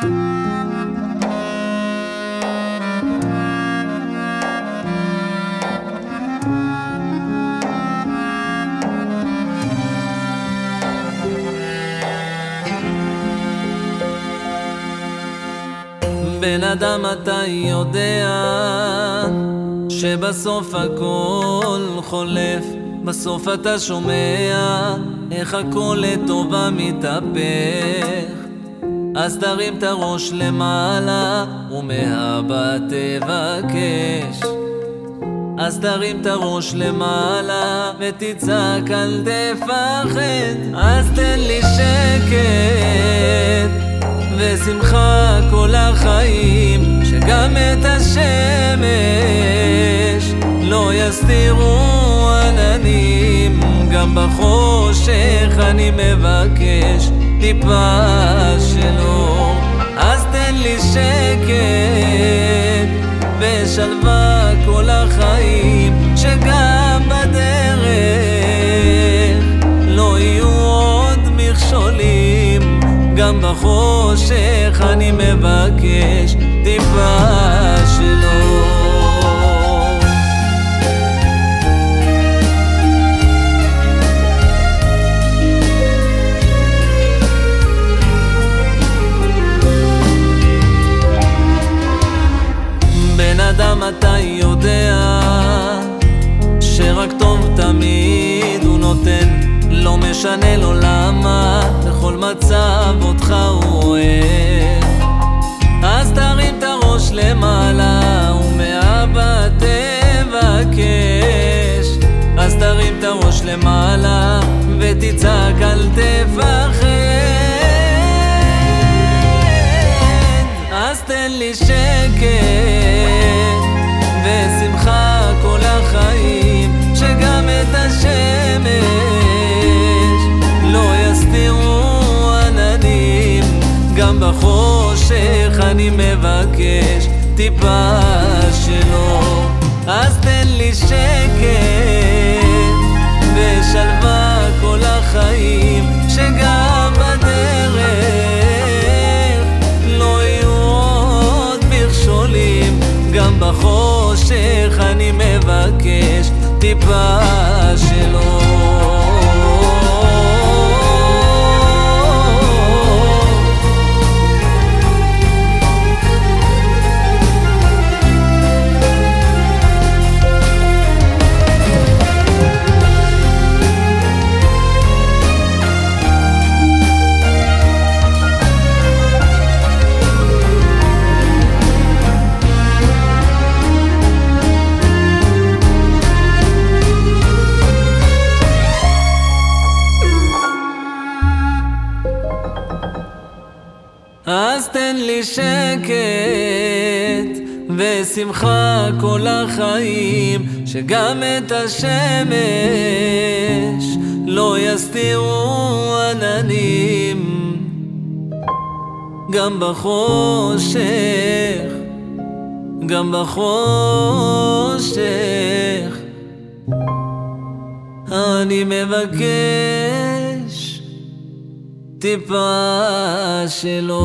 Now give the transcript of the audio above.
בן אדם אתה יודע שבסוף הכל חולף. בסוף אתה שומע איך הכל לטובה מתהפך אז תרים את הראש למעלה ומהבא תבקש. אז תרים את הראש למעלה ותצעק אל תפחד אז תן לי שקט. ושמחה כל החיים שגם את השמש לא יסתירו עננים. גם בחושך אני מבקש טיפה שלו אז תן לי שקט ושלווה כל החיים שגם בדרך. לא יהיו עוד מכשולים גם בחושך אני מבקש טיפה שלו. בן שרק טוב תמיד הוא נותן לא משנה לו למה בכל מצב אותך הוא אוהב. אז תרים את הראש למעלה ומאבא גם בחושך אני מבקש טיפה שלו אז תן לי שקט ושלווה כל החיים שגם בדרך. לא יהיו עוד מכשולים גם בחושך אני מבקש טיפה אז תן לי שקט ושמחה כל החיים שגם את השמש לא יסתירו עננים. גם בחושך, גם בחושך אני מבקש טיפה שלו